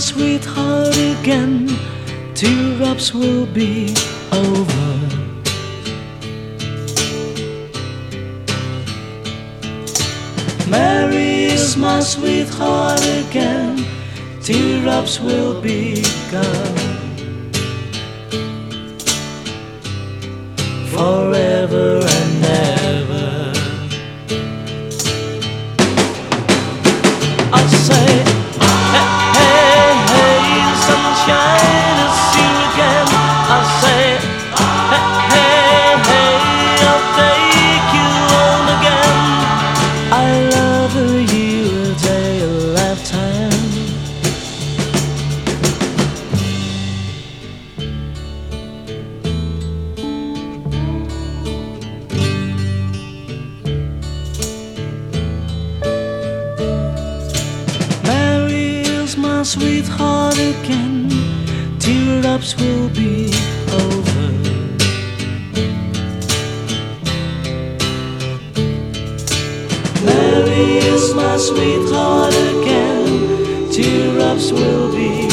sweetheart again. Teardrops will be over. Mary is my sweetheart again. Teardrops will be gone. Forever is my sweetheart again. Teardrops will be over. Mary is my sweetheart again. Teardrops will be